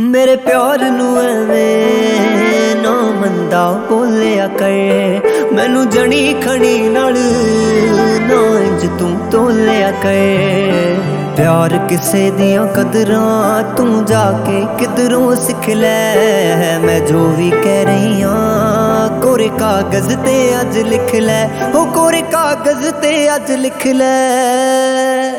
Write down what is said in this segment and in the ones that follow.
ਮੇਰੇ ਪਿਆਰ ਨੂੰ ਐਵੇਂ ਨਾ ਮੰਦਾ ਬੋਲਿਆ ਕਰ। ਮੈਨੂੰ ਜਣੀ ਖਣੀ ਨਾਲ ਨਾ ਇੰਜ ਤੂੰ ਤੋਲਿਆ ਕਰ। ਪਿਆਰ ਕਿਸੇ ਦੀਆਂ ਕਦਰਾਂ, ਤੂੰ ਜਾ ਕੇ ਕਿਧਰੋਂ ਸਿੱਖ ਲੈ? ਮੈਂ ਜੋ ਵੀ ਕਹਿ ਰਹੀ ਆ ਕੋਰੇ ਕਾਗਜ਼ ਤੇ ਅੱਜ ਲਿਖ ਲੈ। ਉਹ ਕੋਰੇ ਕਾਗਜ਼ ਤੇ ਅੱਜ ਲਿਖ ਲੈ।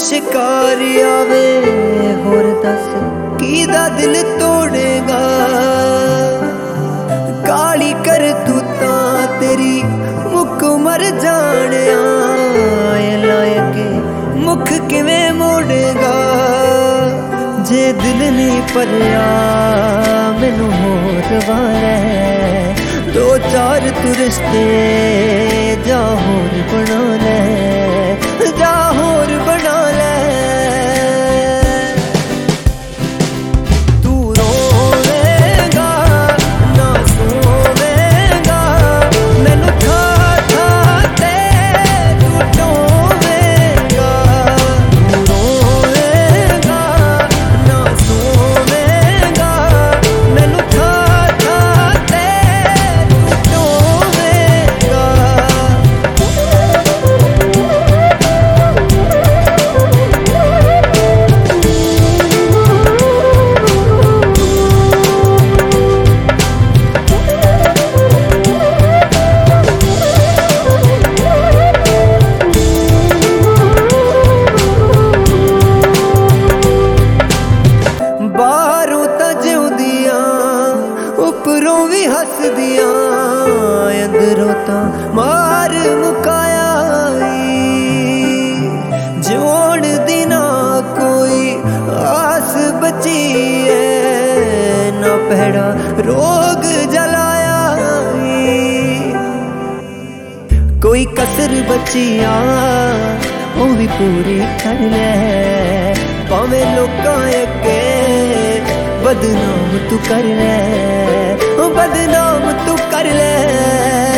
ਸ਼ਿਕਾਰ ਸ਼ਿਕਾਰੀਆ ਹੋਰ ਦੱਸ ਕਿਹਦਾ ਦਿਲ ਤੋੜੇਗਾ? ਕਾਲੀ ਕਰ ਤੂੰ ਤਾਂ ਤੇਰੀ ਮੁੱਕ ਮਰ ਜਾਣਿਆ। ਏ ਲਾਇਕੇ ਮੁਖ ਕਿਵੇਂ ਮੋੜੇਗਾ? ਜੇ ਦਿਲ ਨਹੀਂ ਭਰਿਆ, ਮੈਨੂੰ ਹੋਰ ਵਾਲੇ। ਦੋ ਚਾਰ ਤੁਰਸ਼ਤੇ ਰਿਸ਼ਤੇ ਜਾ ਹੋਰ ਬਣਾ ਲੈ। रात तो मार मुकाया जोन दिना कोई आस बची है, ना पहड़ा रोग जलाया कोई कसर बचिया, वो भी पूरी कर ले। भावे लोग बदनाम तू कर ले। ਬਦਨਾਮ ਤੂੰ ਕਰ ਲੈ।